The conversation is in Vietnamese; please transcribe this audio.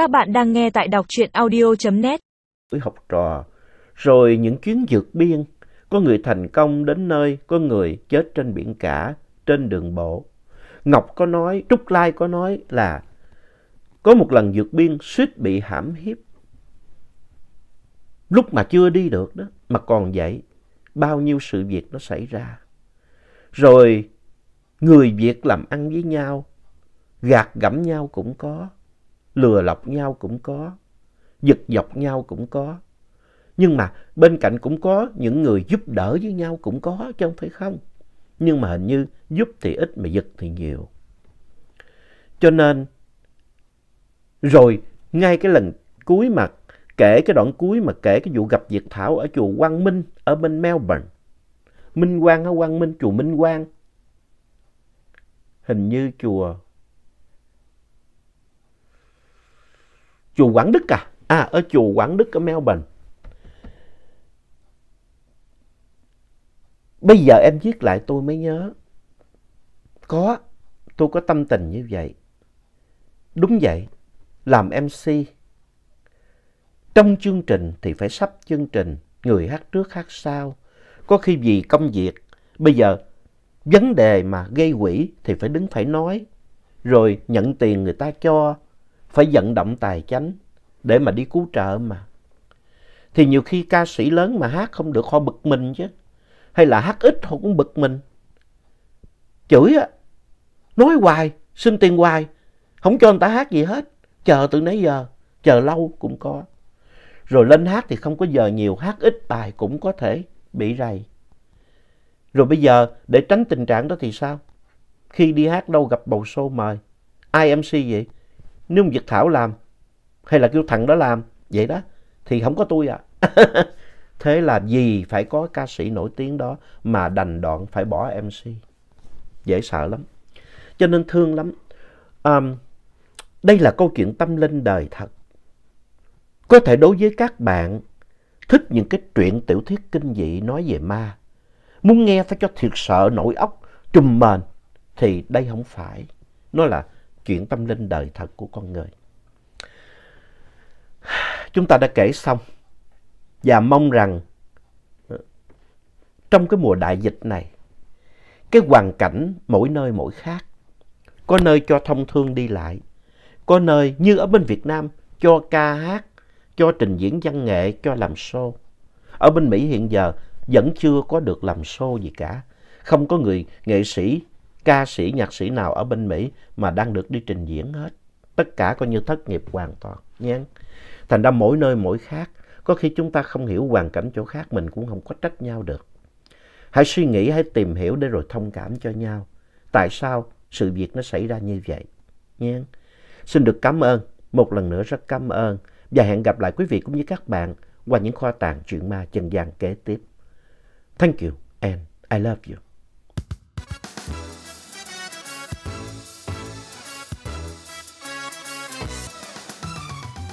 Các bạn đang nghe tại đọc truyện audio.net. Với học trò, rồi những chuyến vượt biên, có người thành công đến nơi, có người chết trên biển cả, trên đường bộ. Ngọc có nói, Trúc Lai có nói là có một lần vượt biên suýt bị hãm hiếp. Lúc mà chưa đi được đó, mà còn vậy, bao nhiêu sự việc nó xảy ra. Rồi người Việt làm ăn với nhau, gạt gẫm nhau cũng có, lừa lọc nhau cũng có, giật dọc nhau cũng có. Nhưng mà bên cạnh cũng có những người giúp đỡ với nhau cũng có chứ không phải không. Nhưng mà hình như giúp thì ít mà giật thì nhiều. Cho nên, rồi ngay cái lần cuối mà kể cái đoạn cuối mà kể cái vụ gặp Việt Thảo ở chùa Quang Minh ở bên Melbourne. Minh Quang ở Quang Minh, chùa Minh Quang. Hình như chùa chùa Quảng Đức à? À, ở chùa Quảng Đức ở Melbourne. Bây giờ em viết lại tôi mới nhớ. Có, tôi có tâm tình như vậy. Đúng vậy, làm MC. Trong chương trình thì phải sắp chương trình, người hát trước hát sau. Có khi vì công việc, bây giờ vấn đề mà gây quỹ thì phải đứng phải nói. Rồi nhận tiền người ta cho, phải vận động tài chánh để mà đi cứu trợ mà. Thì nhiều khi ca sĩ lớn mà hát không được họ bực mình chứ. Hay là hát ít họ cũng bực mình. Chửi á, nói hoài, xin tiền hoài, không cho người ta hát gì hết. Chờ từ nãy giờ, chờ lâu cũng có. Rồi lên hát thì không có giờ nhiều, hát ít bài cũng có thể bị rầy. Rồi bây giờ để tránh tình trạng đó thì sao? Khi đi hát đâu gặp bầu show mời. Ai MC vậy? Nếu Việt Thảo làm hay là kêu thằng đó làm vậy đó thì không có tôi à. Thế là gì phải có ca sĩ nổi tiếng đó mà đành đoạn phải bỏ MC. Dễ sợ lắm. Cho nên thương lắm. À, đây là câu chuyện tâm linh đời thật. Có thể đối với các bạn thích những cái truyện tiểu thuyết kinh dị nói về ma, muốn nghe phải cho thiệt sợ nổi óc, trùm mền, thì đây không phải. Nó là chuyện tâm linh đời thật của con người. Chúng ta đã kể xong và mong rằng ờ, trong cái mùa đại dịch này, cái hoàn cảnh mỗi nơi mỗi khác. Có nơi cho thông thương đi lại, có nơi như ở bên Việt Nam cho ca hát, cho trình diễn văn nghệ, cho làm show. Ở bên Mỹ hiện giờ vẫn chưa có được làm show gì cả. Không có người nghệ sĩ, ca sĩ, nhạc sĩ nào ở bên Mỹ mà đang được đi trình diễn hết. Tất cả coi như thất nghiệp hoàn toàn. Nha. Thành ra mỗi nơi mỗi khác. Có khi chúng ta không hiểu hoàn cảnh chỗ khác mình cũng không có trách nhau được. Hãy suy nghĩ, hãy tìm hiểu để rồi thông cảm cho nhau. Tại sao sự việc nó xảy ra như vậy? Nha. Xin được cảm ơn, một lần nữa rất cảm ơn và hẹn gặp lại quý vị cũng như các bạn qua những kho tàng chuyện ma chân gian kế tiếp. Thank you and I love you.